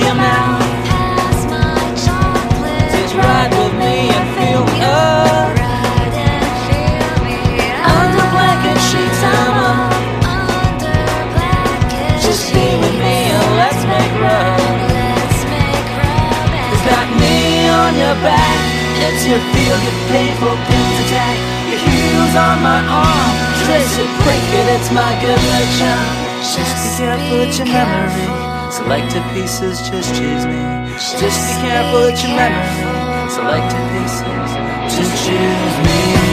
your mouth. Pass my chocolate. Just ride with me and feel up. Under sheets, I'm under Just be with me and let's make love. Me on your back? It's your feel good pins. Your heels on my arm. Trace it, break it, it's my good luck charm. Just be careful with your memory. Selected pieces, just choose me. Just be careful with your memory. Selected pieces, just choose me.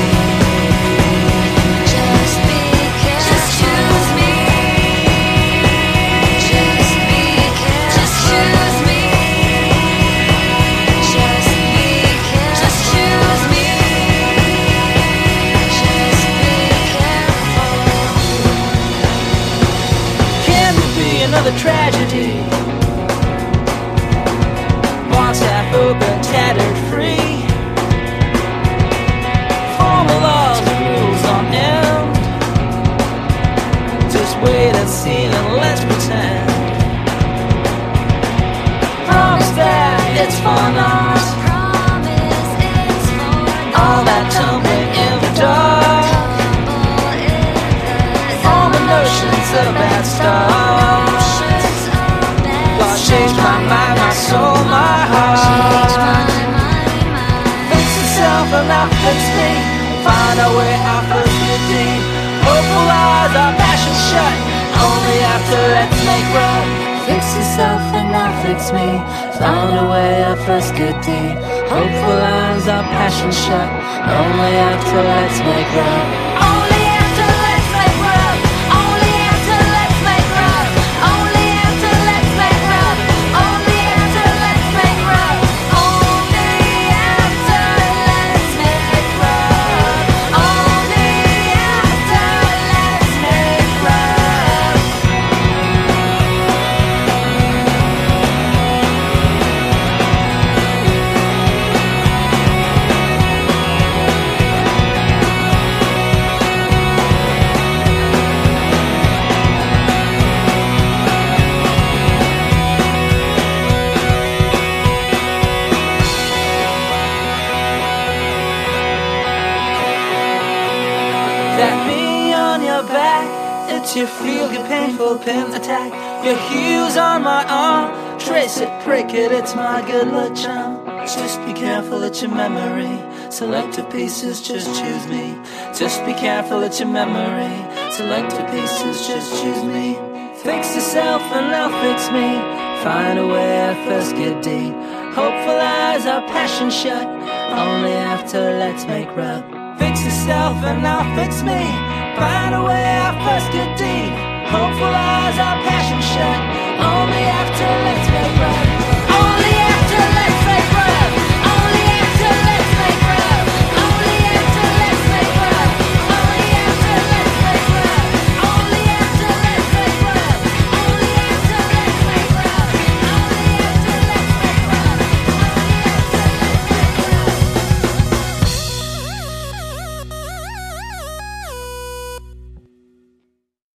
Tragedy? Bonds half open, tattered free. Formal laws, rules on end. Just wait and see and let's pretend. Promise that it's fun art. Promise it's for All that tumbling fix me. Find a way out first good deed. Hopeful eyes, our passion shut. Only after let's make right. Fix yourself and now fix me. Find a way out first good deed. Hopeful eyes, our passion shut. Only after let's make right. That me on your back, it's your feel good painful pin attack. Your heels on my arm, trace it, prick it, it's my good luck charm. Just be careful, it's your memory. Selected pieces, just choose me. Just be careful, it's your memory. Selected pieces, just choose me. Fix yourself and now fix me. Find a way I first get deep. Hopeful eyes, our passion shut. Only after let's make rub. Fix yourself and now fix me. Find a way I first get deep. Hopeful eyes, our passion shut.